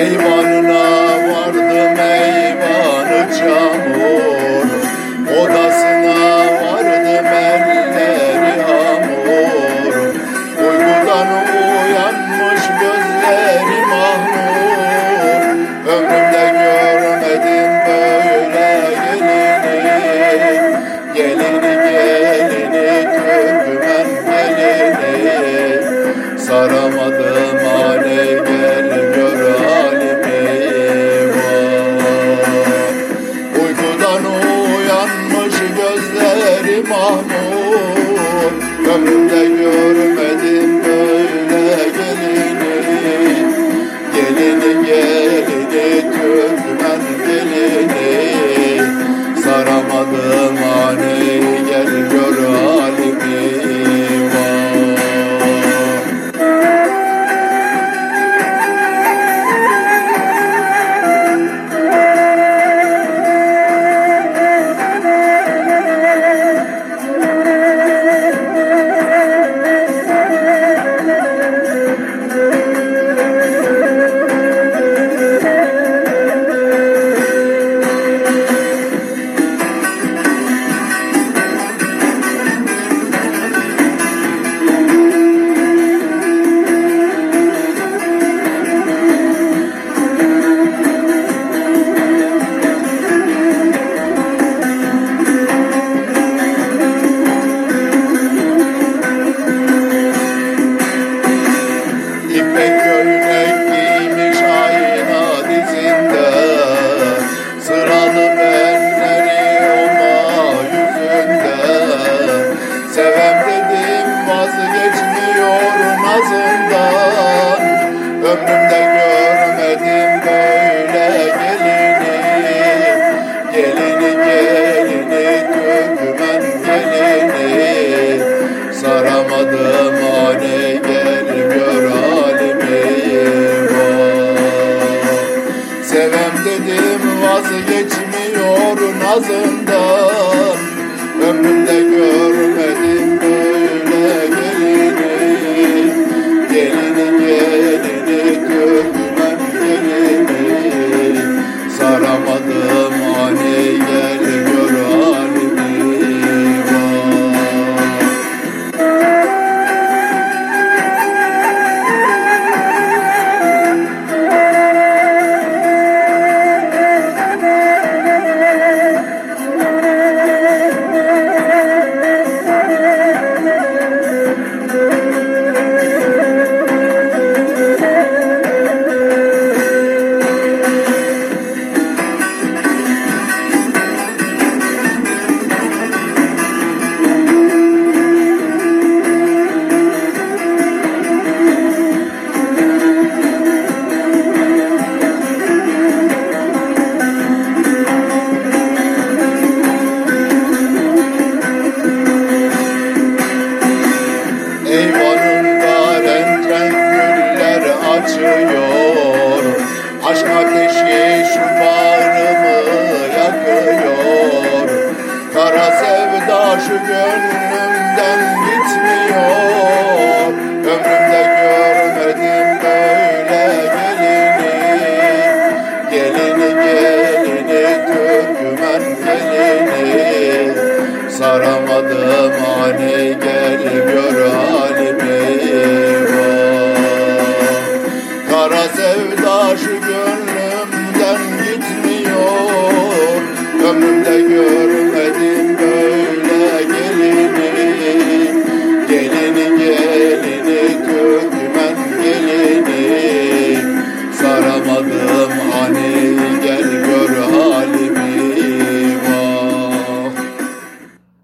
Eyvanına vardım eyvanı çamur. Odasına vardım elleri hamur Uykudan uyanmış gözleri mahmur. Ömrümde görmedim böyle gelini Gelini gelini türkmen gelini Saramadım iman ol görün Thank you. ağzında taşıyor Aşk ateşi şu bağrımı yakıyor. Kara sevda şu gönlümden gitmiyor. Kanımda gör